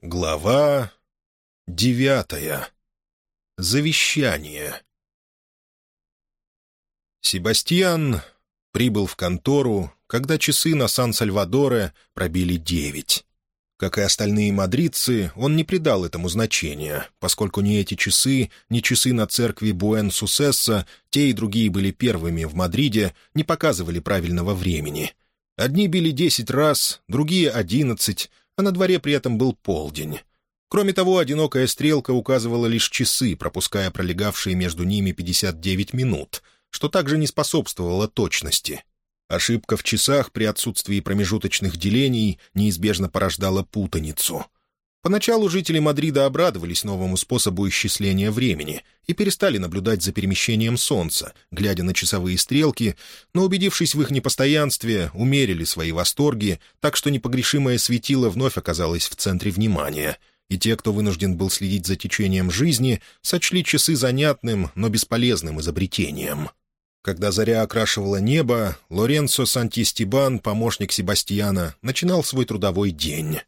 Глава девятая. Завещание. Себастьян прибыл в контору, когда часы на Сан-Сальвадоре пробили девять. Как и остальные мадридцы, он не придал этому значения, поскольку ни эти часы, ни часы на церкви Буэн-Сусесса, те и другие были первыми в Мадриде, не показывали правильного времени. Одни били десять раз, другие — одиннадцать, а на дворе при этом был полдень. Кроме того, одинокая стрелка указывала лишь часы, пропуская пролегавшие между ними 59 минут, что также не способствовало точности. Ошибка в часах при отсутствии промежуточных делений неизбежно порождала путаницу — Поначалу жители Мадрида обрадовались новому способу исчисления времени и перестали наблюдать за перемещением солнца, глядя на часовые стрелки, но, убедившись в их непостоянстве, умерили свои восторги, так что непогрешимое светило вновь оказалось в центре внимания, и те, кто вынужден был следить за течением жизни, сочли часы занятным, но бесполезным изобретением. Когда заря окрашивала небо, Лоренцо Сантистибан, помощник Себастьяна, начинал свой трудовой день.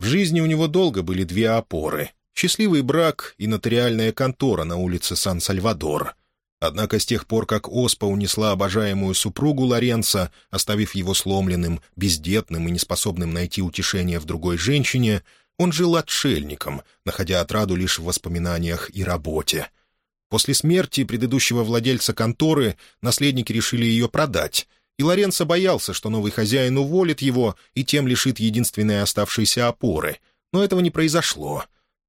В жизни у него долго были две опоры — счастливый брак и нотариальная контора на улице Сан-Сальвадор. Однако с тех пор, как Оспа унесла обожаемую супругу Лоренца, оставив его сломленным, бездетным и неспособным найти утешение в другой женщине, он жил отшельником, находя отраду лишь в воспоминаниях и работе. После смерти предыдущего владельца конторы наследники решили ее продать — и Лоренцо боялся, что новый хозяин уволит его и тем лишит единственной оставшейся опоры. Но этого не произошло.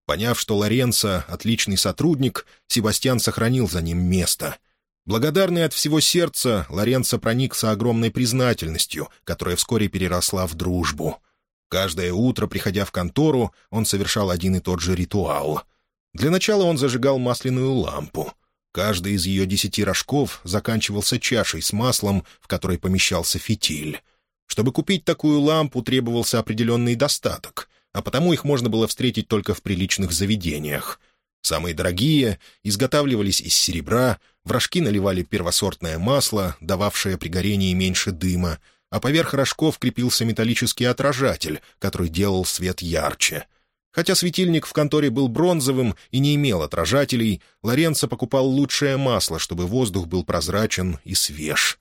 Поняв, что Лоренцо — отличный сотрудник, Себастьян сохранил за ним место. Благодарный от всего сердца, Лоренцо проникся огромной признательностью, которая вскоре переросла в дружбу. Каждое утро, приходя в контору, он совершал один и тот же ритуал. Для начала он зажигал масляную лампу — Каждый из ее десяти рожков заканчивался чашей с маслом, в которой помещался фитиль. Чтобы купить такую лампу, требовался определенный достаток, а потому их можно было встретить только в приличных заведениях. Самые дорогие изготавливались из серебра, в рожки наливали первосортное масло, дававшее при горении меньше дыма, а поверх рожков крепился металлический отражатель, который делал свет ярче — Хотя светильник в конторе был бронзовым и не имел отражателей, Лоренцо покупал лучшее масло, чтобы воздух был прозрачен и свеж.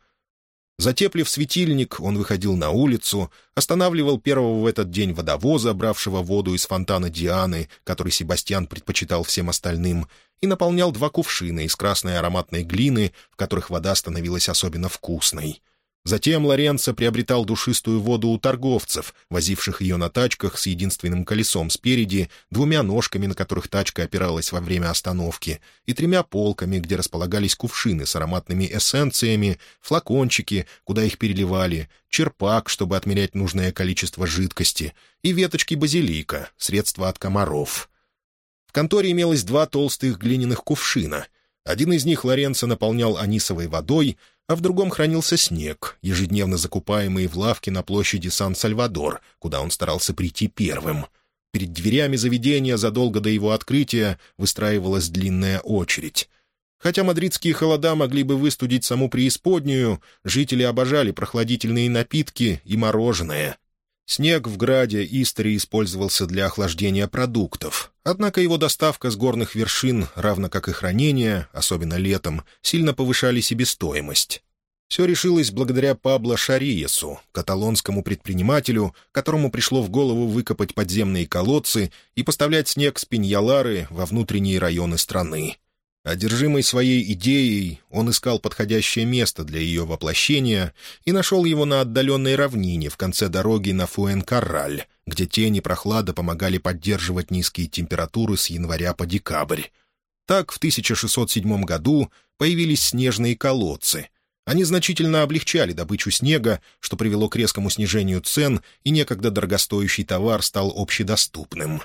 Затеплив светильник, он выходил на улицу, останавливал первого в этот день водовоза, бравшего воду из фонтана Дианы, который Себастьян предпочитал всем остальным, и наполнял два кувшина из красной ароматной глины, в которых вода становилась особенно вкусной. Затем Лоренцо приобретал душистую воду у торговцев, возивших ее на тачках с единственным колесом спереди, двумя ножками, на которых тачка опиралась во время остановки, и тремя полками, где располагались кувшины с ароматными эссенциями, флакончики, куда их переливали, черпак, чтобы отмерять нужное количество жидкости, и веточки базилика, средства от комаров. В конторе имелось два толстых глиняных кувшина. Один из них Лоренцо наполнял анисовой водой, а в другом хранился снег, ежедневно закупаемый в лавке на площади Сан-Сальвадор, куда он старался прийти первым. Перед дверями заведения задолго до его открытия выстраивалась длинная очередь. Хотя мадридские холода могли бы выстудить саму преисподнюю, жители обожали прохладительные напитки и мороженое. Снег в граде Истори использовался для охлаждения продуктов, однако его доставка с горных вершин, равно как и хранение, особенно летом, сильно повышали себестоимость. Все решилось благодаря Пабло Шариесу, каталонскому предпринимателю, которому пришло в голову выкопать подземные колодцы и поставлять снег с Пиньялары во внутренние районы страны. Одержимый своей идеей, он искал подходящее место для ее воплощения и нашел его на отдаленной равнине в конце дороги на Фуэн-Карраль, где тени и прохлада помогали поддерживать низкие температуры с января по декабрь. Так в 1607 году появились снежные колодцы. Они значительно облегчали добычу снега, что привело к резкому снижению цен, и некогда дорогостоящий товар стал общедоступным.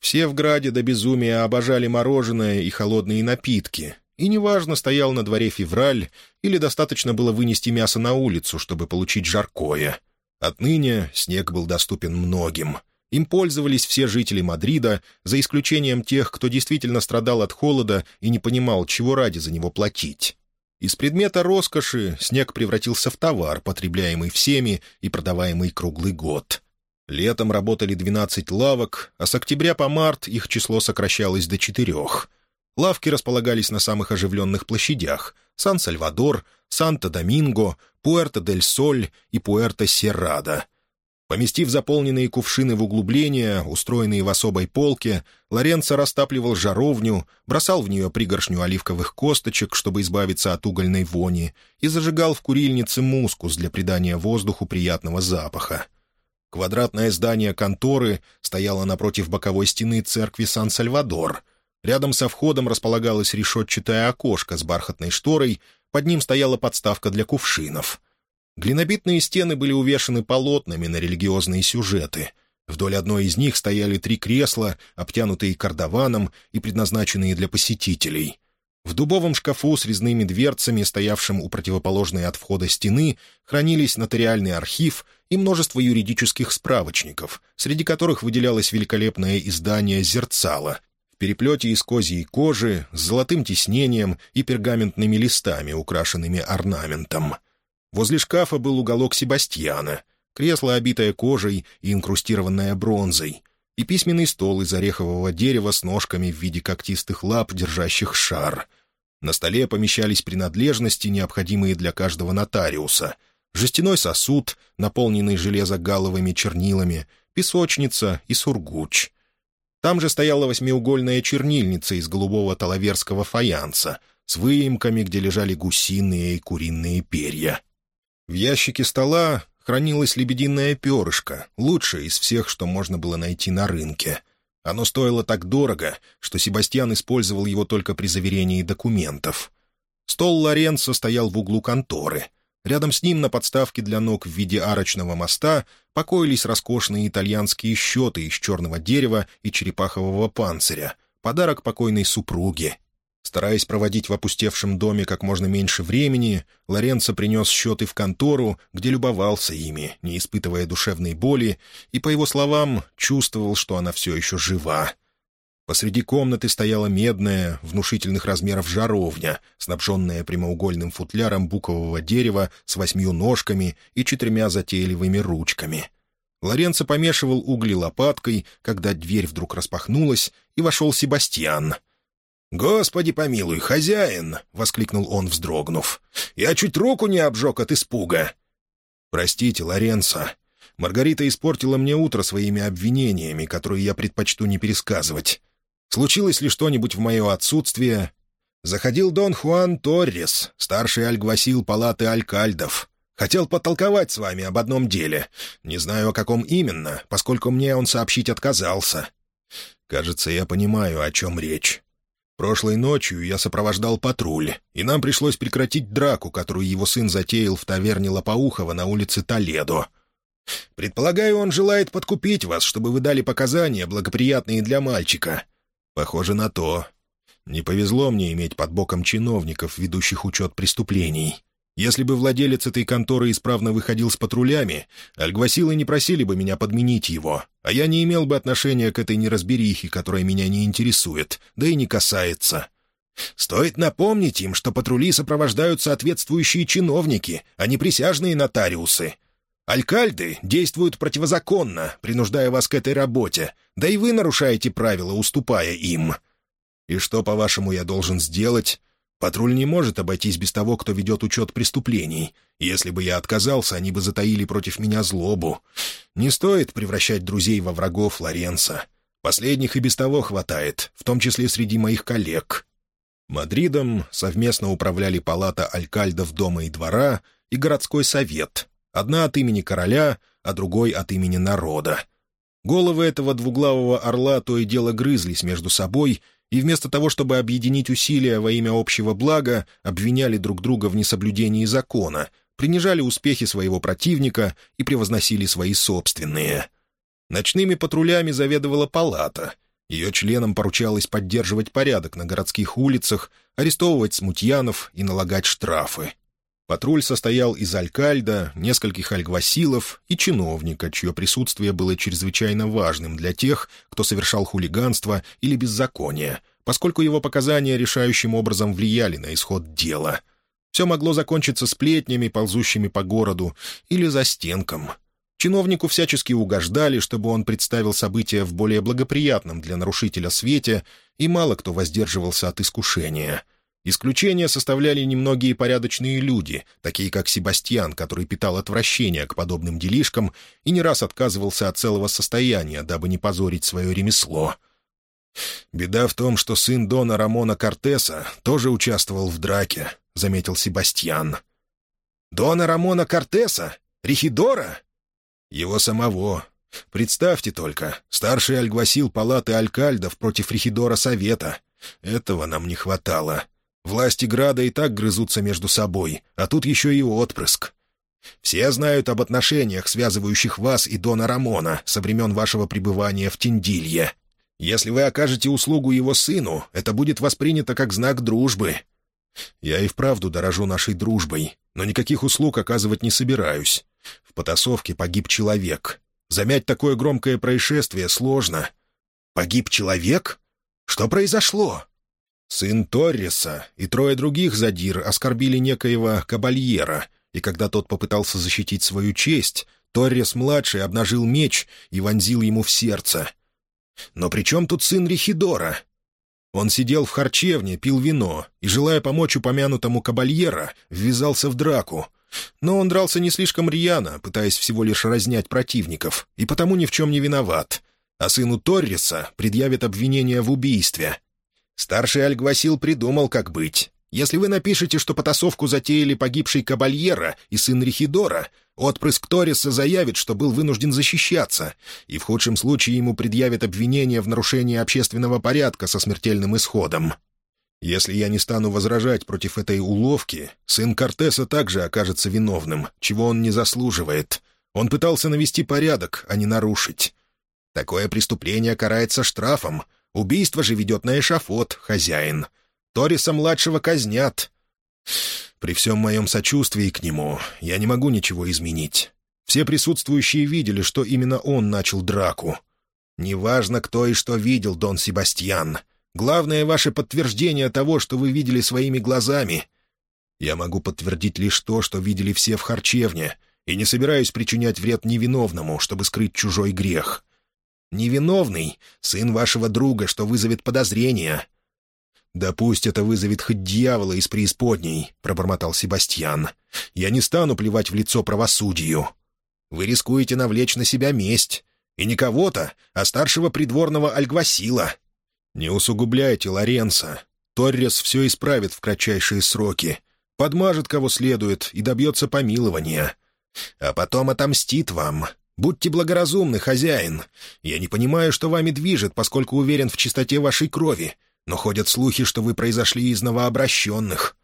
Все в Граде до безумия обожали мороженое и холодные напитки, и неважно, стоял на дворе февраль или достаточно было вынести мясо на улицу, чтобы получить жаркое. Отныне снег был доступен многим. Им пользовались все жители Мадрида, за исключением тех, кто действительно страдал от холода и не понимал, чего ради за него платить. Из предмета роскоши снег превратился в товар, потребляемый всеми и продаваемый круглый год — Летом работали 12 лавок, а с октября по март их число сокращалось до четырех. Лавки располагались на самых оживленных площадях — Сан-Сальвадор, Санто-Доминго, Пуэрто-дель-Соль и Пуэрто-Серрада. Поместив заполненные кувшины в углубления, устроенные в особой полке, Лоренцо растапливал жаровню, бросал в нее пригоршню оливковых косточек, чтобы избавиться от угольной вони, и зажигал в курильнице мускус для придания воздуху приятного запаха. Квадратное здание конторы стояло напротив боковой стены церкви Сан-Сальвадор. Рядом со входом располагалось решетчатое окошко с бархатной шторой, под ним стояла подставка для кувшинов. Глинобитные стены были увешаны полотнами на религиозные сюжеты. Вдоль одной из них стояли три кресла, обтянутые кардаваном и предназначенные для посетителей. В дубовом шкафу с резными дверцами, стоявшем у противоположной от входа стены, хранились нотариальный архив и множество юридических справочников, среди которых выделялось великолепное издание «Зерцало», в переплете из козьей кожи, с золотым тиснением и пергаментными листами, украшенными орнаментом. Возле шкафа был уголок Себастьяна, кресло, обитое кожей и инкрустированное бронзой, и письменный стол из орехового дерева с ножками в виде когтистых лап, держащих шар. На столе помещались принадлежности, необходимые для каждого нотариуса. Жестяной сосуд, наполненный железогаловыми чернилами, песочница и сургуч. Там же стояла восьмиугольная чернильница из голубого талаверского фаянса с выемками, где лежали гусиные и куриные перья. В ящике стола хранилось лебединое перышко, лучшее из всех, что можно было найти на рынке. Оно стоило так дорого, что Себастьян использовал его только при заверении документов. Стол Лоренцо стоял в углу конторы. Рядом с ним на подставке для ног в виде арочного моста покоились роскошные итальянские счеты из черного дерева и черепахового панциря, подарок покойной супруге, Стараясь проводить в опустевшем доме как можно меньше времени, Лоренцо принес счеты в контору, где любовался ими, не испытывая душевной боли, и, по его словам, чувствовал, что она все еще жива. Посреди комнаты стояла медная, внушительных размеров жаровня, снабженная прямоугольным футляром букового дерева с восьмью ножками и четырьмя затейливыми ручками. Лоренцо помешивал угли лопаткой, когда дверь вдруг распахнулась, и вошел Себастьян — «Господи помилуй, хозяин!» — воскликнул он, вздрогнув. «Я чуть руку не обжег от испуга!» «Простите, Лоренцо. Маргарита испортила мне утро своими обвинениями, которые я предпочту не пересказывать. Случилось ли что-нибудь в мое отсутствие?» Заходил Дон Хуан Торрес, старший альгвасил палаты алькальдов. Хотел потолковать с вами об одном деле. Не знаю, о каком именно, поскольку мне он сообщить отказался. Кажется, я понимаю, о чем речь. Прошлой ночью я сопровождал патруль, и нам пришлось прекратить драку, которую его сын затеял в таверне Лопоухова на улице Толедо. Предполагаю, он желает подкупить вас, чтобы вы дали показания, благоприятные для мальчика. Похоже на то. Не повезло мне иметь под боком чиновников, ведущих учет преступлений. Если бы владелец этой конторы исправно выходил с патрулями, альгвасилы не просили бы меня подменить его, а я не имел бы отношения к этой неразберихе, которая меня не интересует, да и не касается. Стоит напомнить им, что патрули сопровождают соответствующие чиновники, а не присяжные нотариусы. Алькальды действуют противозаконно, принуждая вас к этой работе, да и вы нарушаете правила, уступая им. И что, по-вашему, я должен сделать? Патруль не может обойтись без того, кто ведет учет преступлений. Если бы я отказался, они бы затаили против меня злобу. Не стоит превращать друзей во врагов Лоренца. Последних и без того хватает, в том числе среди моих коллег. Мадридом совместно управляли палата алькальдов дома и двора и городской совет, одна от имени короля, а другой от имени народа. Головы этого двуглавого орла то и дело грызлись между собой и вместо того, чтобы объединить усилия во имя общего блага, обвиняли друг друга в несоблюдении закона, принижали успехи своего противника и превозносили свои собственные. Ночными патрулями заведовала палата. Ее членам поручалось поддерживать порядок на городских улицах, арестовывать смутьянов и налагать штрафы. Патруль состоял из алькальда, нескольких альгвасилов и чиновника, чье присутствие было чрезвычайно важным для тех, кто совершал хулиганство или беззаконие, поскольку его показания решающим образом влияли на исход дела. Все могло закончиться сплетнями, ползущими по городу, или за стенком. Чиновнику всячески угождали, чтобы он представил события в более благоприятном для нарушителя свете, и мало кто воздерживался от искушения. Исключения составляли немногие порядочные люди, такие как Себастьян, который питал отвращение к подобным делишкам и не раз отказывался от целого состояния, дабы не позорить свое ремесло. «Беда в том, что сын Дона Рамона Кортеса тоже участвовал в драке», — заметил Себастьян. «Дона Рамона Кортеса? Рихидора?» «Его самого. Представьте только, старший альгвасил палаты алькальдов против Рихидора Совета. Этого нам не хватало. Власти Града и так грызутся между собой, а тут еще и отпрыск. Все знают об отношениях, связывающих вас и Дона Рамона со времен вашего пребывания в Тиндилье. Если вы окажете услугу его сыну, это будет воспринято как знак дружбы. Я и вправду дорожу нашей дружбой, но никаких услуг оказывать не собираюсь. В потасовке погиб человек. Замять такое громкое происшествие сложно. Погиб человек? Что произошло? Сын Торреса и трое других задир оскорбили некоего кабальера, и когда тот попытался защитить свою честь, Торрес-младший обнажил меч и вонзил ему в сердце. Но при чем тут сын Рихидора? Он сидел в харчевне, пил вино и, желая помочь упомянутому кабальера, ввязался в драку. Но он дрался не слишком рьяно, пытаясь всего лишь разнять противников, и потому ни в чем не виноват. А сыну Торреса предъявят обвинение в убийстве, Старший Альгвасил придумал, как быть. Если вы напишете, что потасовку затеяли погибший Кабальера и сын Рихидора, отпрыск Ториса заявит, что был вынужден защищаться, и в худшем случае ему предъявят обвинение в нарушении общественного порядка со смертельным исходом. Если я не стану возражать против этой уловки, сын Кортеса также окажется виновным, чего он не заслуживает. Он пытался навести порядок, а не нарушить. Такое преступление карается штрафом — Убийство же ведет на эшафот, хозяин. Ториса-младшего казнят. При всем моем сочувствии к нему я не могу ничего изменить. Все присутствующие видели, что именно он начал драку. Неважно, кто и что видел, Дон Себастьян. Главное — ваше подтверждение того, что вы видели своими глазами. Я могу подтвердить лишь то, что видели все в харчевне, и не собираюсь причинять вред невиновному, чтобы скрыть чужой грех. Невиновный — сын вашего друга, что вызовет подозрения». «Да пусть это вызовет хоть дьявола из преисподней», — пробормотал Себастьян. «Я не стану плевать в лицо правосудию. Вы рискуете навлечь на себя месть. И не кого-то, а старшего придворного Альгвасила. Не усугубляйте, Лоренцо. Торрес все исправит в кратчайшие сроки. Подмажет кого следует и добьется помилования. А потом отомстит вам. Будьте благоразумны, хозяин. Я не понимаю, что вами движет, поскольку уверен в чистоте вашей крови, но ходят слухи, что вы произошли из новообращенных.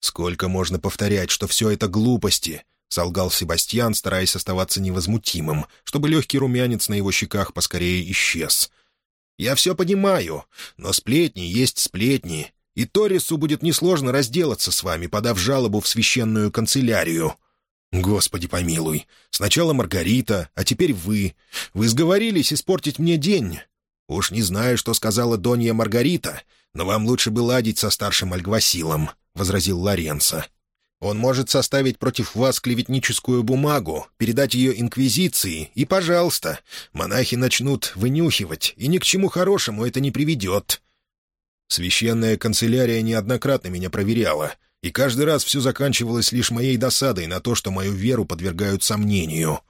Сколько можно повторять, что все это глупости?» — солгал Себастьян, стараясь оставаться невозмутимым, чтобы легкий румянец на его щеках поскорее исчез. «Я все понимаю, но сплетни есть сплетни, и Торису будет несложно разделаться с вами, подав жалобу в священную канцелярию». «Господи помилуй! Сначала Маргарита, а теперь вы. Вы сговорились испортить мне день. Уж не знаю, что сказала Донья Маргарита, но вам лучше бы ладить со старшим Альгвасилом», — возразил Лоренцо. «Он может составить против вас клеветническую бумагу, передать ее Инквизиции, и, пожалуйста, монахи начнут вынюхивать, и ни к чему хорошему это не приведет». Священная канцелярия неоднократно меня проверяла — и каждый раз все заканчивалось лишь моей досадой на то, что мою веру подвергают сомнению.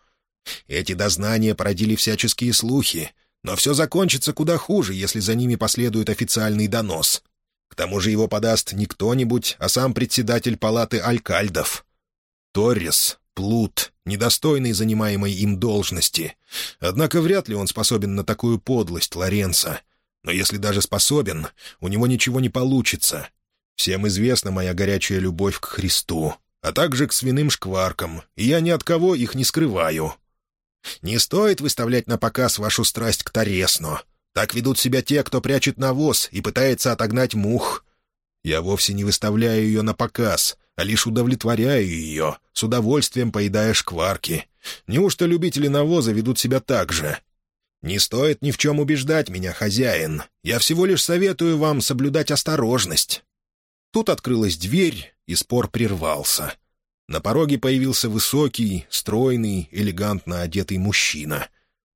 Эти дознания породили всяческие слухи, но все закончится куда хуже, если за ними последует официальный донос. К тому же его подаст не кто-нибудь, а сам председатель палаты алькальдов. Торрес, плут, недостойный занимаемой им должности. Однако вряд ли он способен на такую подлость, Лоренцо. Но если даже способен, у него ничего не получится, Всем известна моя горячая любовь к Христу, а также к свиным шкваркам, и я ни от кого их не скрываю. Не стоит выставлять на показ вашу страсть к Торесну. Так ведут себя те, кто прячет навоз и пытается отогнать мух. Я вовсе не выставляю ее на показ, а лишь удовлетворяю ее, с удовольствием поедая шкварки. Неужто любители навоза ведут себя так же? Не стоит ни в чем убеждать меня, хозяин. Я всего лишь советую вам соблюдать осторожность. Тут открылась дверь, и спор прервался. На пороге появился высокий, стройный, элегантно одетый мужчина.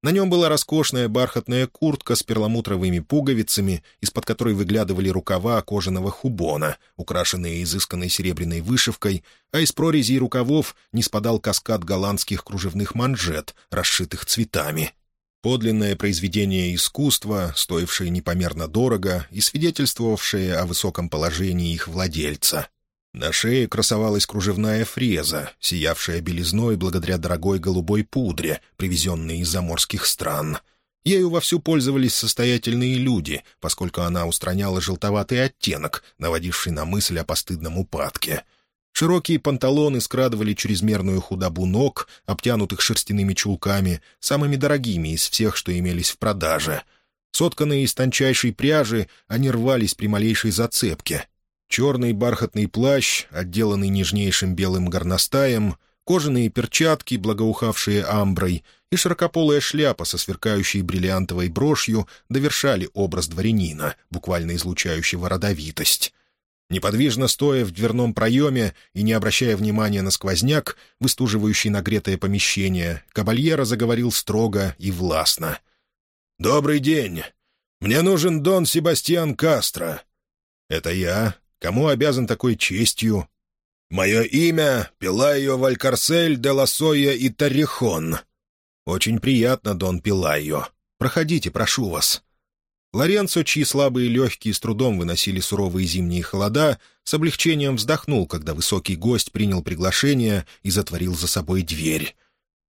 На нем была роскошная бархатная куртка с перламутровыми пуговицами, из-под которой выглядывали рукава кожаного хубона, украшенные изысканной серебряной вышивкой, а из прорезей рукавов не спадал каскад голландских кружевных манжет, расшитых цветами. Подлинное произведение искусства, стоившее непомерно дорого и свидетельствовавшее о высоком положении их владельца. На шее красовалась кружевная фреза, сиявшая белизной благодаря дорогой голубой пудре, привезенной из заморских стран. Ею вовсю пользовались состоятельные люди, поскольку она устраняла желтоватый оттенок, наводивший на мысль о постыдном упадке. Широкие панталоны скрадывали чрезмерную худобу ног, обтянутых шерстяными чулками, самыми дорогими из всех, что имелись в продаже. Сотканные из тончайшей пряжи, они рвались при малейшей зацепке, черный бархатный плащ, отделанный нежнейшим белым горностаем, кожаные перчатки, благоухавшие амброй, и широкополая шляпа со сверкающей бриллиантовой брошью довершали образ дворянина, буквально излучающего родовитость. Неподвижно стоя в дверном проеме и не обращая внимания на сквозняк, выстуживающий нагретое помещение, кабальера заговорил строго и властно. «Добрый день. Мне нужен Дон Себастьян Кастро». «Это я, Кому обязан такой честью? Мое имя — Пилайо Валькарсель де Лосоя и Таррихон. Очень приятно, Дон Пилайо. Проходите, прошу вас. Лоренцо, чьи слабые легкие с трудом выносили суровые зимние холода, с облегчением вздохнул, когда высокий гость принял приглашение и затворил за собой дверь.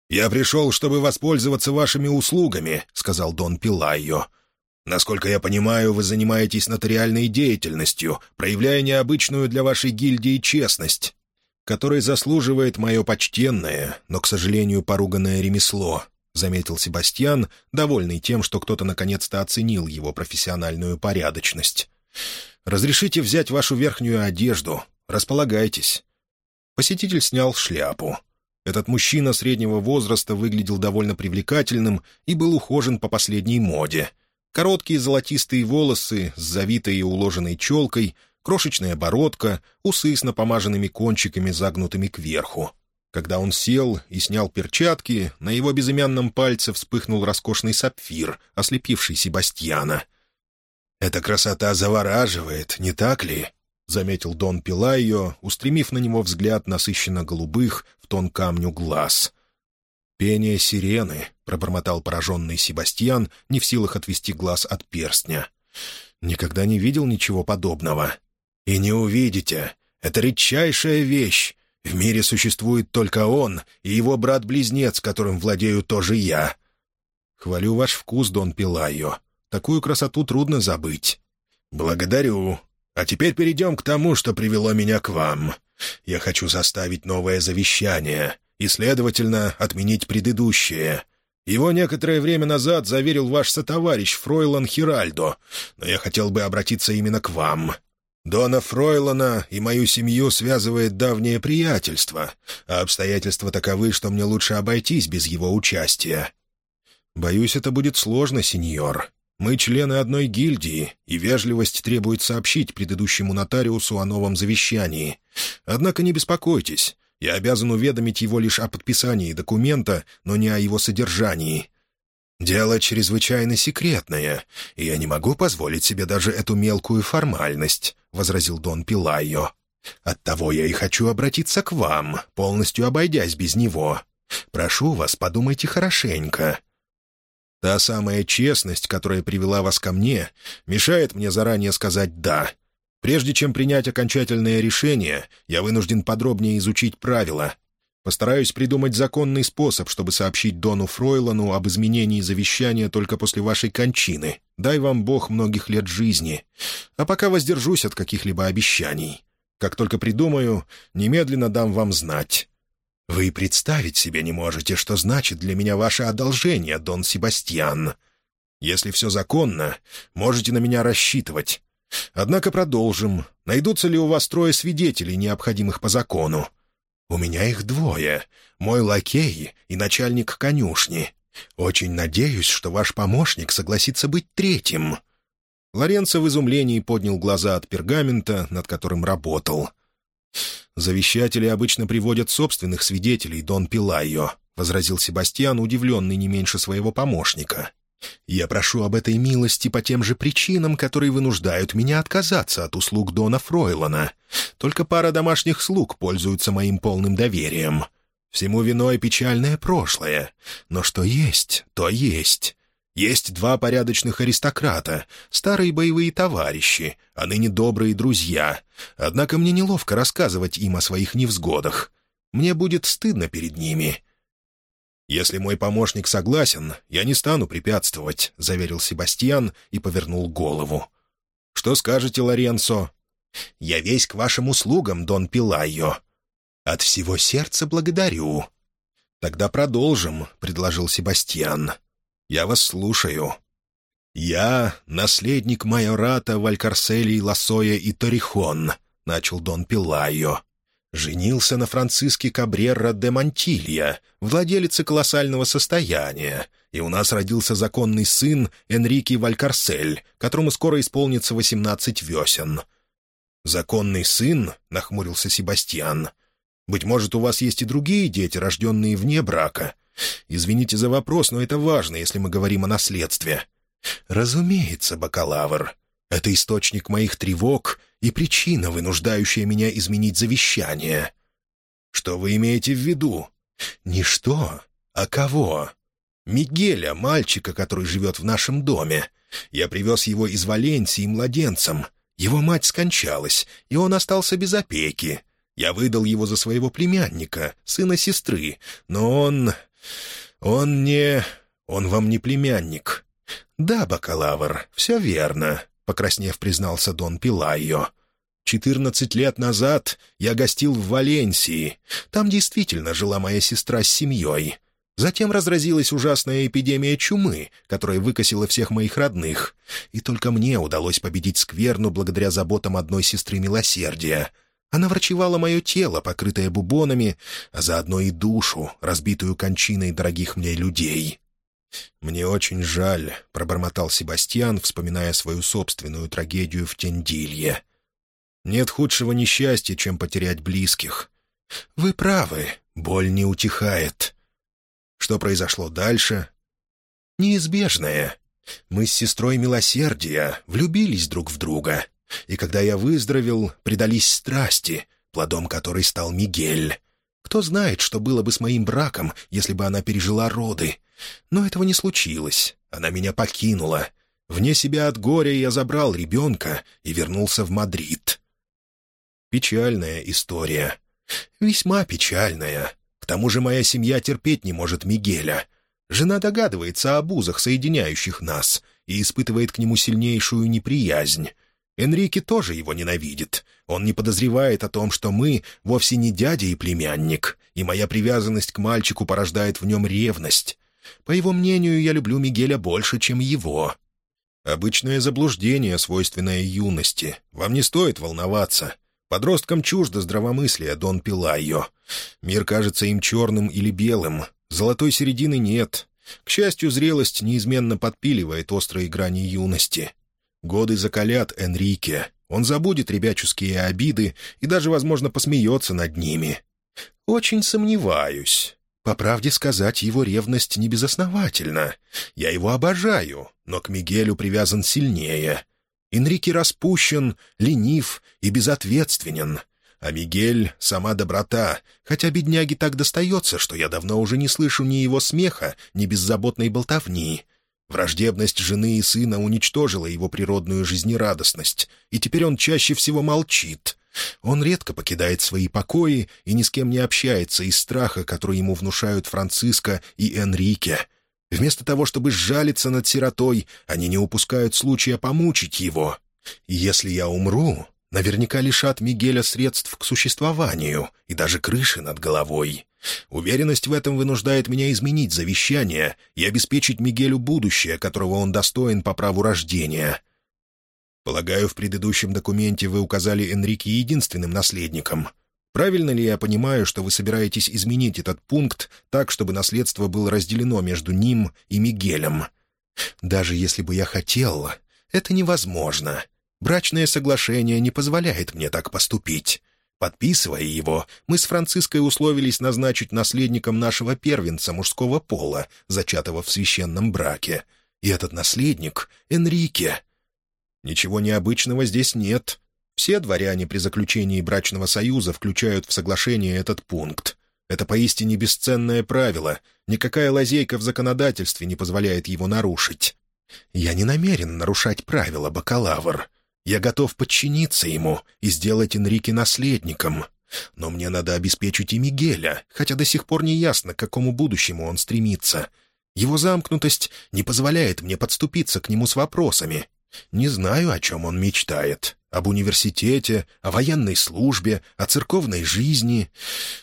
«Я пришел, чтобы воспользоваться вашими услугами», — сказал Дон Пилайо. Насколько я понимаю, вы занимаетесь нотариальной деятельностью, проявляя необычную для вашей гильдии честность, которой заслуживает мое почтенное, но, к сожалению, поруганное ремесло», — заметил Себастьян, довольный тем, что кто-то наконец-то оценил его профессиональную порядочность. «Разрешите взять вашу верхнюю одежду. Располагайтесь». Посетитель снял шляпу. Этот мужчина среднего возраста выглядел довольно привлекательным и был ухожен по последней моде — Короткие золотистые волосы с завитой и уложенной челкой, крошечная бородка, усы с напомаженными кончиками, загнутыми кверху. Когда он сел и снял перчатки, на его безымянном пальце вспыхнул роскошный сапфир, ослепивший Себастьяна. «Эта красота завораживает, не так ли?» — заметил Дон Пилайо, устремив на него взгляд насыщенно голубых в тон камню глаз. «Пение сирены», — пробормотал пораженный Себастьян, не в силах отвести глаз от перстня. «Никогда не видел ничего подобного». «И не увидите. Это редчайшая вещь. В мире существует только он и его брат-близнец, которым владею тоже я». «Хвалю ваш вкус, Дон Пилайо. Такую красоту трудно забыть». «Благодарю. А теперь перейдем к тому, что привело меня к вам. Я хочу составить новое завещание и, следовательно, отменить предыдущее. Его некоторое время назад заверил ваш сотоварищ Фройлан Хиральдо, но я хотел бы обратиться именно к вам. Дона Фройлана и мою семью связывает давнее приятельство, а обстоятельства таковы, что мне лучше обойтись без его участия. Боюсь, это будет сложно, сеньор. Мы члены одной гильдии, и вежливость требует сообщить предыдущему нотариусу о новом завещании. Однако не беспокойтесь, я обязан уведомить его лишь о подписании документа, но не о его содержании. Дело чрезвычайно секретное, и я не могу позволить себе даже эту мелкую формальность», — возразил Дон Пилайо. «Оттого я и хочу обратиться к вам, полностью обойдясь без него. Прошу вас, подумайте хорошенько». Та самая честность, которая привела вас ко мне, мешает мне заранее сказать «да», Прежде чем принять окончательное решение, я вынужден подробнее изучить правила. Постараюсь придумать законный способ, чтобы сообщить Дону Фройлану об изменении завещания только после вашей кончины. Дай вам Бог многих лет жизни. А пока воздержусь от каких-либо обещаний. Как только придумаю, немедленно дам вам знать. Вы представить себе не можете, что значит для меня ваше одолжение, Дон Себастьян. Если все законно, можете на меня рассчитывать. Однако продолжим. Найдутся ли у вас трое свидетелей, необходимых по закону? У меня их двое. Мой лакей и начальник конюшни. Очень надеюсь, что ваш помощник согласится быть третьим». Лоренцо в изумлении поднял глаза от пергамента, над которым работал. «Завещатели обычно приводят собственных свидетелей, Дон Пилайо», — возразил Себастьян, удивленный не меньше своего помощника. «Я прошу об этой милости по тем же причинам, которые вынуждают меня отказаться от услуг Дона Фройлана. Только пара домашних слуг пользуются моим полным доверием. Всему виной печальное прошлое. Но что есть, то есть. Есть два порядочных аристократа, старые боевые товарищи, а ныне добрые друзья. Однако мне неловко рассказывать им о своих невзгодах. Мне будет стыдно перед ними. «Если мой помощник согласен, я не стану препятствовать», — заверил Себастьян и повернул голову. «Что скажете, Лоренцо?» «Я весь к вашим услугам, Дон Пилайо». «От всего сердца благодарю». «Тогда продолжим», — предложил Себастьян. Я вас слушаю». «Я — наследник майората Валькарселии, Лосоя и Торихон», — начал Дон Пилайо. «Женился на Франциске Кабрерра де Монтилья, владелице колоссального состояния, и у нас родился законный сын Энрике Валькарсель, которому скоро исполнится восемнадцать весен». «Законный сын?» — нахмурился Себастьян. «Быть может, у вас есть и другие дети, рожденные вне брака?» Извините за вопрос, но это важно, если мы говорим о наследстве. Разумеется, бакалавр. Это источник моих тревог и причина, вынуждающая меня изменить завещание. Что вы имеете в виду? Не что, а кого? Мигеля, мальчика, который живет в нашем доме. Я привез его из Валенсии младенцем. Его мать скончалась, и он остался без опеки. Я выдал его за своего племянника, сына сестры, но он... «Он не... он вам не племянник». «Да, бакалавр, все верно», — покраснев признался Дон Пилайо. «Четырнадцать лет назад я гостил в Валенсии. Там действительно жила моя сестра с семьей. Затем разразилась ужасная эпидемия чумы, которая выкосила всех моих родных. И только мне удалось победить скверну благодаря заботам одной сестры милосердия — она врачевала мое тело, покрытое бубонами, а заодно и душу, разбитую кончиной дорогих мне людей. «Мне очень жаль», — пробормотал Себастьян, вспоминая свою собственную трагедию в Тендилье. «Нет худшего несчастья, чем потерять близких». «Вы правы, боль не утихает». Что произошло дальше? «Неизбежное. Мы с сестрой Милосердия влюбились друг в друга». И когда я выздоровел, предались страсти, плодом которой стал Мигель. Кто знает, что было бы с моим браком, если бы она пережила роды. Но этого не случилось. Она меня покинула. Вне себя от горя я забрал ребенка и вернулся в Мадрид. Печальная история. Весьма печальная. К тому же моя семья терпеть не может Мигеля. Жена догадывается об узах, соединяющих нас, и испытывает к нему сильнейшую неприязнь. Энрике тоже его ненавидит. Он не подозревает о том, что мы вовсе не дядя и племянник, и моя привязанность к мальчику порождает в нем ревность. По его мнению, я люблю Мигеля больше, чем его. Обычное заблуждение, свойственное юности. Вам не стоит волноваться. Подросткам чуждо здравомыслие, Дон Пилайо. Мир кажется им черным или белым. Золотой середины нет. К счастью, зрелость неизменно подпиливает острые грани юности. Годы закалят Энрике. Он забудет ребяческие обиды и даже, возможно, посмеется над ними. Очень сомневаюсь. По правде сказать, его ревность не безосновательна. Я его обожаю, но к Мигелю привязан сильнее. Энрике распущен, ленив и безответственен. А Мигель — сама доброта, хотя бедняге так достается, что я давно уже не слышу ни его смеха, ни беззаботной болтовни. Враждебность жены и сына уничтожила его природную жизнерадостность, и теперь он чаще всего молчит. Он редко покидает свои покои и ни с кем не общается из страха, который ему внушают Франциско и Энрике. Вместо того, чтобы сжалиться над сиротой, они не упускают случая помучить его. Если я умру, наверняка лишат Мигеля средств к существованию и даже крыши над головой. Уверенность в этом вынуждает меня изменить завещание и обеспечить Мигелю будущее, которого он достоин по праву рождения. Полагаю, в предыдущем документе вы указали Энрике единственным наследником. Правильно ли я понимаю, что вы собираетесь изменить этот пункт так, чтобы наследство было разделено между ним и Мигелем? Даже если бы я хотел, это невозможно. Брачное соглашение не позволяет мне так поступить. Подписывая его, мы с Франциской условились назначить наследником нашего первенца мужского пола, зачатого в священном браке. И этот наследник — Энрике. Ничего необычного здесь нет. Все дворяне при заключении брачного союза включают в соглашение этот пункт. Это поистине бесценное правило. Никакая лазейка в законодательстве не позволяет его нарушить. Я не намерен нарушать правила, бакалавр. Я готов подчиниться ему и сделать Энрике наследником. Но мне надо обеспечить и Мигеля, хотя до сих пор не ясно, к какому будущему он стремится. Его замкнутость не позволяет мне подступиться к нему с вопросами. Не знаю, о чем он мечтает. Об университете, о военной службе, о церковной жизни.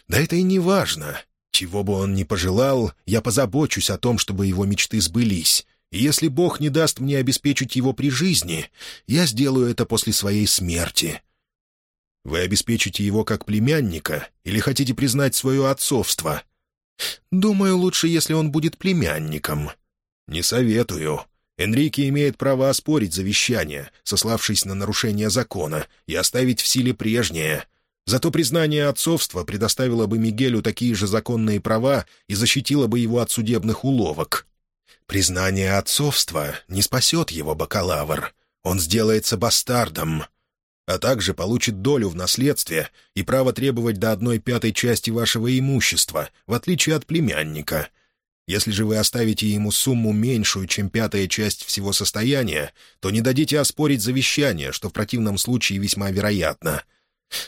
Да это и не важно. Чего бы он ни пожелал, я позабочусь о том, чтобы его мечты сбылись. И если Бог не даст мне обеспечить его при жизни, я сделаю это после своей смерти. Вы обеспечите его как племянника или хотите признать свое отцовство? Думаю, лучше, если он будет племянником. Не советую. Энрике имеет право оспорить завещание, сославшись на нарушение закона, и оставить в силе прежнее. Зато признание отцовства предоставило бы Мигелю такие же законные права и защитило бы его от судебных уловок. Признание отцовства не спасет его бакалавр. Он сделается бастардом, а также получит долю в наследстве и право требовать до одной пятой части вашего имущества, в отличие от племянника. Если же вы оставите ему сумму меньшую, чем пятая часть всего состояния, то не дадите оспорить завещание, что в противном случае весьма вероятно.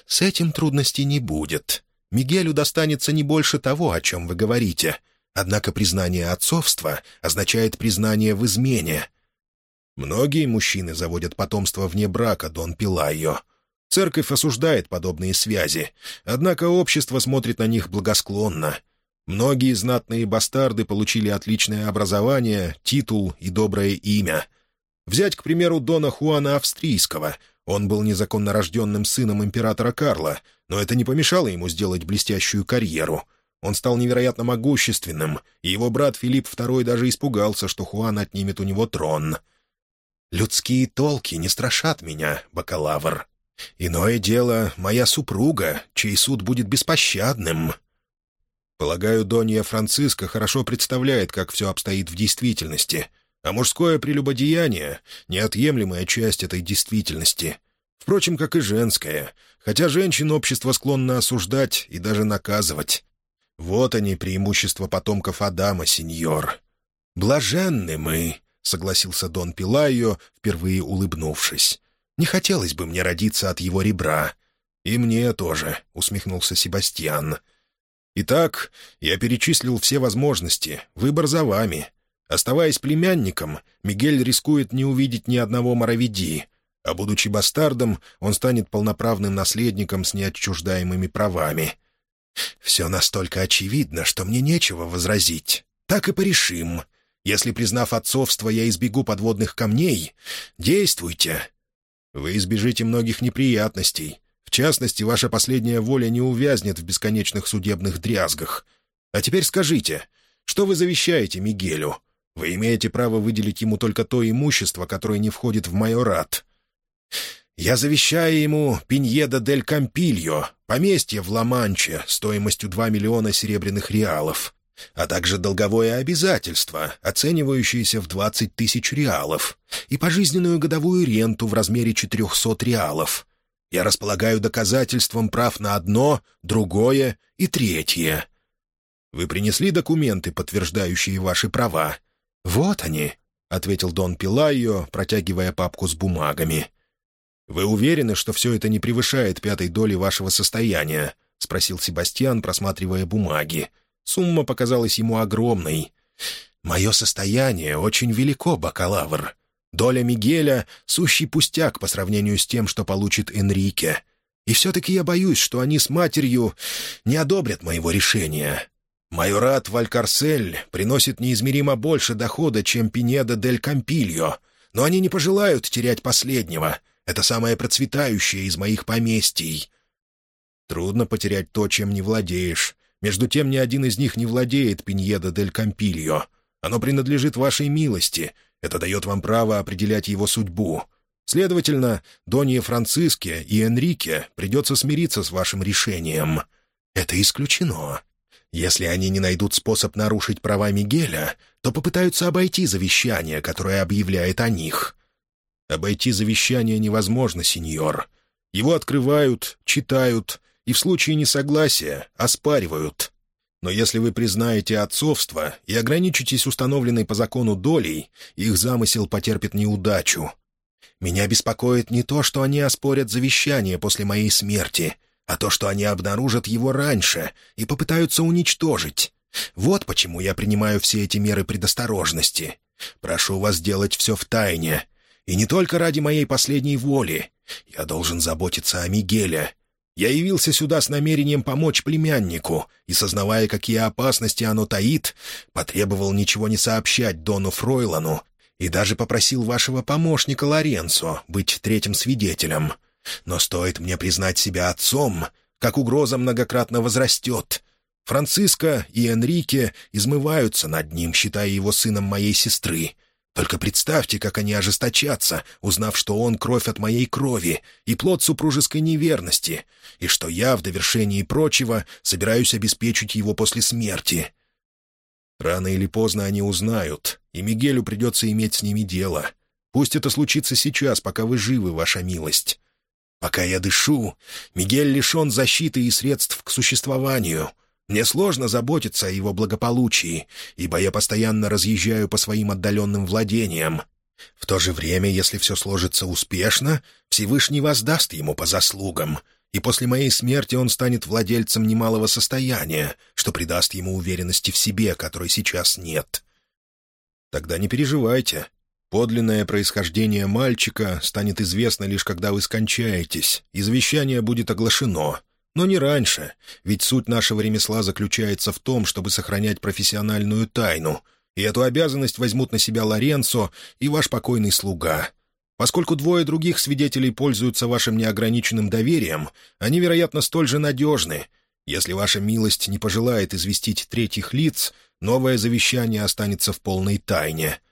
С этим трудностей не будет. Мигелю достанется не больше того, о чем вы говорите — Однако признание отцовства означает признание в измене. Многие мужчины заводят потомство вне брака, Дон Пилайо. Церковь осуждает подобные связи, однако общество смотрит на них благосклонно. Многие знатные бастарды получили отличное образование, титул и доброе имя. Взять, к примеру, Дона Хуана Австрийского. Он был незаконно рожденным сыном императора Карла, но это не помешало ему сделать блестящую карьеру — он стал невероятно могущественным, и его брат Филипп II даже испугался, что Хуан отнимет у него трон. «Людские толки не страшат меня, бакалавр. Иное дело — моя супруга, чей суд будет беспощадным». Полагаю, Донья Франциска хорошо представляет, как все обстоит в действительности, а мужское прелюбодеяние — неотъемлемая часть этой действительности. Впрочем, как и женское, хотя женщин общество склонно осуждать и даже наказывать. Вот они, преимущества потомков Адама, сеньор. Блаженны мы, — согласился Дон Пилайо, впервые улыбнувшись. «Не хотелось бы мне родиться от его ребра». «И мне тоже», — усмехнулся Себастьян. «Итак, я перечислил все возможности. Выбор за вами. Оставаясь племянником, Мигель рискует не увидеть ни одного моровиди, а будучи бастардом, он станет полноправным наследником с неотчуждаемыми правами. «Все настолько очевидно, что мне нечего возразить. Так и порешим. Если, признав отцовство, я избегу подводных камней, действуйте. Вы избежите многих неприятностей. В частности, ваша последняя воля не увязнет в бесконечных судебных дрязгах. А теперь скажите, что вы завещаете Мигелю? Вы имеете право выделить ему только то имущество, которое не входит в майорат. Я завещаю ему Пиньеда дель Кампильо, поместье в Ла-Манче стоимостью 2 миллиона серебряных реалов, а также долговое обязательство, оценивающееся в 20 тысяч реалов, и пожизненную годовую ренту в размере 400 реалов. Я располагаю доказательством прав на одно, другое и третье. Вы принесли документы, подтверждающие ваши права? Вот они, — ответил Дон Пилайо, протягивая папку с бумагами. «Вы уверены, что все это не превышает пятой доли вашего состояния?» — спросил Себастьян, просматривая бумаги. Сумма показалась ему огромной. «Мое состояние очень велико, бакалавр. Доля Мигеля — сущий пустяк по сравнению с тем, что получит Энрике. И все-таки я боюсь, что они с матерью не одобрят моего решения. Майорат Валькарсель приносит неизмеримо больше дохода, чем Пинеда дель Кампильо, но они не пожелают терять последнего — это самое процветающее из моих поместий. Трудно потерять то, чем не владеешь. Между тем, ни один из них не владеет Пиньеда дель Кампильо. Оно принадлежит вашей милости. Это дает вам право определять его судьбу. Следовательно, Донье Франциске и Энрике придется смириться с вашим решением. Это исключено. Если они не найдут способ нарушить права Мигеля, то попытаются обойти завещание, которое объявляет о них. Обойти завещание невозможно, сеньор. Его открывают, читают и в случае несогласия оспаривают. Но если вы признаете отцовство и ограничитесь установленной по закону долей, их замысел потерпит неудачу. Меня беспокоит не то, что они оспорят завещание после моей смерти, а то, что они обнаружат его раньше и попытаются уничтожить. Вот почему я принимаю все эти меры предосторожности. Прошу вас делать все в тайне. И не только ради моей последней воли. Я должен заботиться о Мигеле. Я явился сюда с намерением помочь племяннику, и, сознавая, какие опасности оно таит, потребовал ничего не сообщать Дону Фройлану и даже попросил вашего помощника Лоренцо быть третьим свидетелем. Но стоит мне признать себя отцом, как угроза многократно возрастет. Франциско и Энрике измываются над ним, считая его сыном моей сестры. Только представьте, как они ожесточатся, узнав, что он кровь от моей крови и плод супружеской неверности, и что я, в довершении прочего, собираюсь обеспечить его после смерти. Рано или поздно они узнают, и Мигелю придется иметь с ними дело. Пусть это случится сейчас, пока вы живы, ваша милость. Пока я дышу, Мигель лишен защиты и средств к существованию — мне сложно заботиться о его благополучии, ибо я постоянно разъезжаю по своим отдаленным владениям. В то же время, если все сложится успешно, Всевышний воздаст ему по заслугам, и после моей смерти он станет владельцем немалого состояния, что придаст ему уверенности в себе, которой сейчас нет. Тогда не переживайте. Подлинное происхождение мальчика станет известно лишь когда вы скончаетесь, и будет оглашено — но не раньше, ведь суть нашего ремесла заключается в том, чтобы сохранять профессиональную тайну, и эту обязанность возьмут на себя Лоренцо и ваш покойный слуга. Поскольку двое других свидетелей пользуются вашим неограниченным доверием, они, вероятно, столь же надежны. Если ваша милость не пожелает известить третьих лиц, новое завещание останется в полной тайне.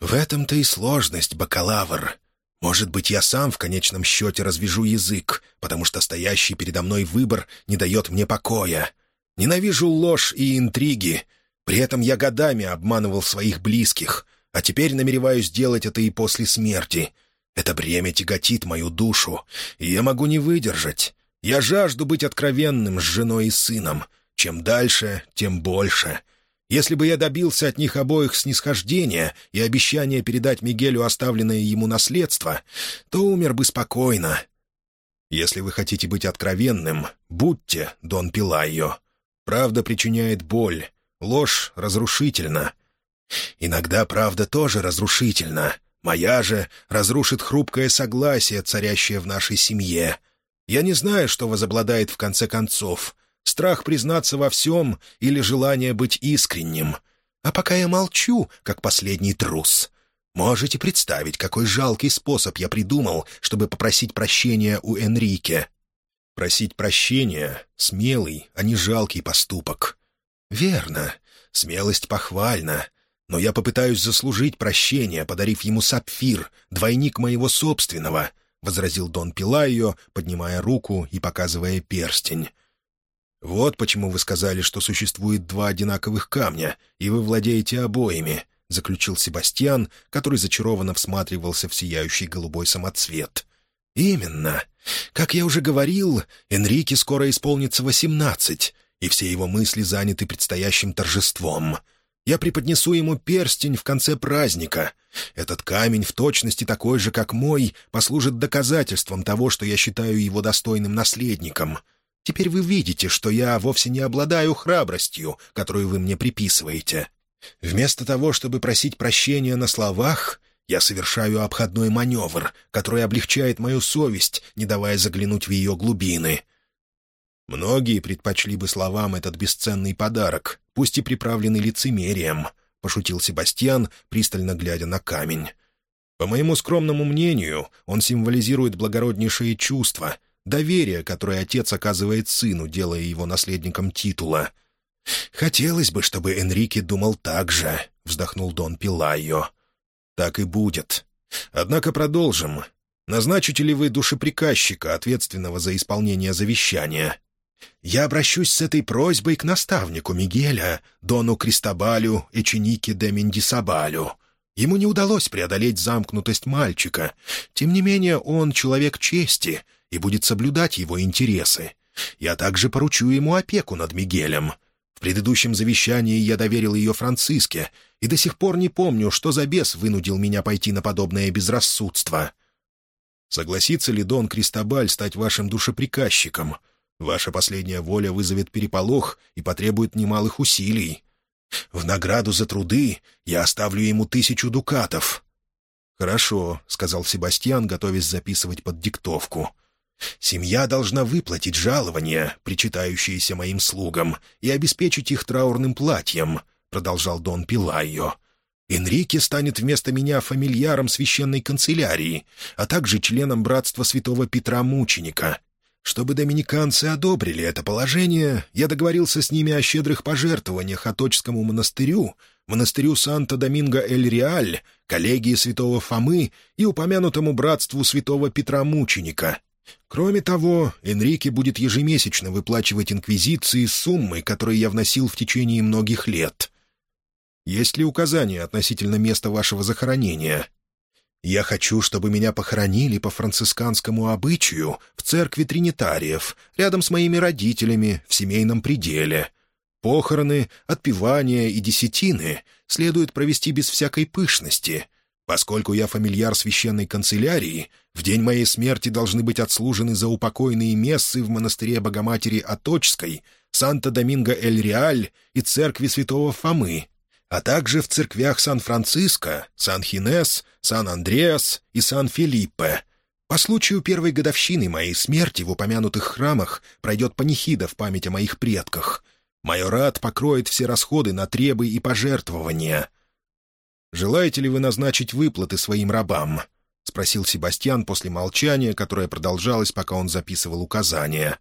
В этом-то и сложность, бакалавр. Может быть, я сам в конечном счете развяжу язык, потому что стоящий передо мной выбор не дает мне покоя. Ненавижу ложь и интриги. При этом я годами обманывал своих близких, а теперь намереваюсь делать это и после смерти. Это бремя тяготит мою душу, и я могу не выдержать. Я жажду быть откровенным с женой и сыном. Чем дальше, тем больше. Если бы я добился от них обоих снисхождения и обещания передать Мигелю оставленное ему наследство, то умер бы спокойно. Если вы хотите быть откровенным, будьте, Дон Пилайо. Правда причиняет боль, ложь разрушительна. Иногда правда тоже разрушительна. Моя же разрушит хрупкое согласие, царящее в нашей семье. Я не знаю, что возобладает в конце концов — страх признаться во всем или желание быть искренним. А пока я молчу, как последний трус. Можете представить, какой жалкий способ я придумал, чтобы попросить прощения у Энрике. Просить прощения — смелый, а не жалкий поступок. Верно, смелость похвальна, но я попытаюсь заслужить прощение, подарив ему сапфир, двойник моего собственного —— возразил Дон Пилайо, поднимая руку и показывая перстень. «Вот почему вы сказали, что существует два одинаковых камня, и вы владеете обоими», — заключил Себастьян, который зачарованно всматривался в сияющий голубой самоцвет. «Именно. Как я уже говорил, Энрике скоро исполнится восемнадцать, и все его мысли заняты предстоящим торжеством. Я преподнесу ему перстень в конце праздника. Этот камень, в точности такой же, как мой, послужит доказательством того, что я считаю его достойным наследником». Теперь вы видите, что я вовсе не обладаю храбростью, которую вы мне приписываете. Вместо того, чтобы просить прощения на словах, я совершаю обходной маневр, который облегчает мою совесть, не давая заглянуть в ее глубины. Многие предпочли бы словам этот бесценный подарок, пусть и приправленный лицемерием, — пошутил Себастьян, пристально глядя на камень. По моему скромному мнению, он символизирует благороднейшие чувства, доверие, которое отец оказывает сыну, делая его наследником титула. «Хотелось бы, чтобы Энрике думал так же», — вздохнул Дон Пилайо. «Так и будет. Однако продолжим. Назначите ли вы душеприказчика, ответственного за исполнение завещания?» «Я обращусь с этой просьбой к наставнику Мигеля, Дону Кристобалю Эченике де Мендисабалю. Ему не удалось преодолеть замкнутость мальчика. Тем не менее, он человек чести и будет соблюдать его интересы. Я также поручу ему опеку над Мигелем. В предыдущем завещании я доверил ее Франциске, и до сих пор не помню, что за бес вынудил меня пойти на подобное безрассудство. Согласится ли Дон Кристобаль стать вашим душеприказчиком? Ваша последняя воля вызовет переполох и потребует немалых усилий. В награду за труды я оставлю ему тысячу дукатов». «Хорошо», — сказал Себастьян, готовясь записывать под диктовку. «Семья должна выплатить жалования, причитающиеся моим слугам, и обеспечить их траурным платьем», — продолжал Дон Пилайо. «Энрике станет вместо меня фамильяром священной канцелярии, а также членом братства святого Петра Мученика. Чтобы доминиканцы одобрили это положение, я договорился с ними о щедрых пожертвованиях Аточскому монастырю, монастырю Санта-Доминго-эль-Реаль, коллегии святого Фомы и упомянутому братству святого Петра Мученика. Кроме того, Энрике будет ежемесячно выплачивать инквизиции суммы, которые я вносил в течение многих лет. Есть ли указания относительно места вашего захоронения?» Я хочу, чтобы меня похоронили по францисканскому обычаю в церкви Тринитариев, рядом с моими родителями, в семейном пределе. Похороны, отпевания и десятины следует провести без всякой пышности. Поскольку я фамильяр священной канцелярии, в день моей смерти должны быть отслужены заупокойные мессы в монастыре Богоматери Аточской, Санта-Доминго-эль-Реаль и церкви святого Фомы, а также в церквях Сан-Франциско, Сан-Хинес, Сан-Андреас и Сан-Филиппе. По случаю первой годовщины моей смерти в упомянутых храмах пройдет панихида в память о моих предках. Майорат покроет все расходы на требы и пожертвования. «Желаете ли вы назначить выплаты своим рабам?» — спросил Себастьян после молчания, которое продолжалось, пока он записывал указания.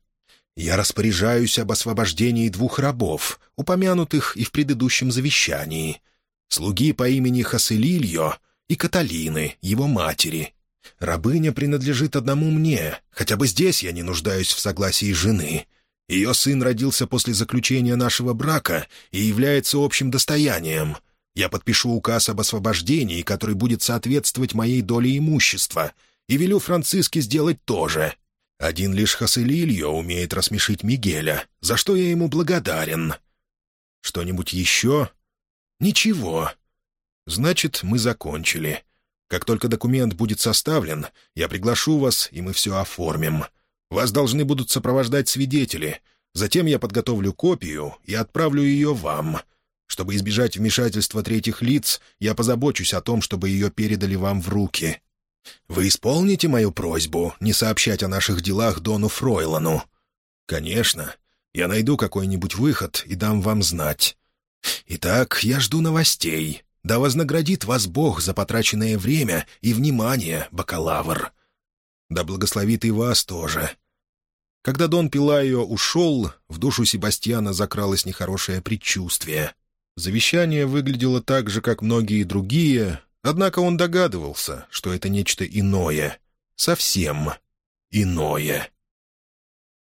Я распоряжаюсь об освобождении двух рабов, упомянутых и в предыдущем завещании. Слуги по имени Хаселильо и Каталины, его матери. Рабыня принадлежит одному мне, хотя бы здесь я не нуждаюсь в согласии жены. Ее сын родился после заключения нашего брака и является общим достоянием. Я подпишу указ об освобождении, который будет соответствовать моей доле имущества, и велю Франциске сделать то же. Один лишь Хаселильо умеет рассмешить Мигеля, за что я ему благодарен. Что-нибудь еще? Ничего. Значит, мы закончили. Как только документ будет составлен, я приглашу вас, и мы все оформим. Вас должны будут сопровождать свидетели. Затем я подготовлю копию и отправлю ее вам. Чтобы избежать вмешательства третьих лиц, я позабочусь о том, чтобы ее передали вам в руки. Вы исполните мою просьбу не сообщать о наших делах Дону Фройлану?» «Конечно. Я найду какой-нибудь выход и дам вам знать. Итак, я жду новостей. Да вознаградит вас Бог за потраченное время и внимание, бакалавр. Да благословит и вас тоже». Когда Дон Пилайо ушел, в душу Себастьяна закралось нехорошее предчувствие. Завещание выглядело так же, как многие другие, Однако он догадывался, что это нечто иное, совсем иное.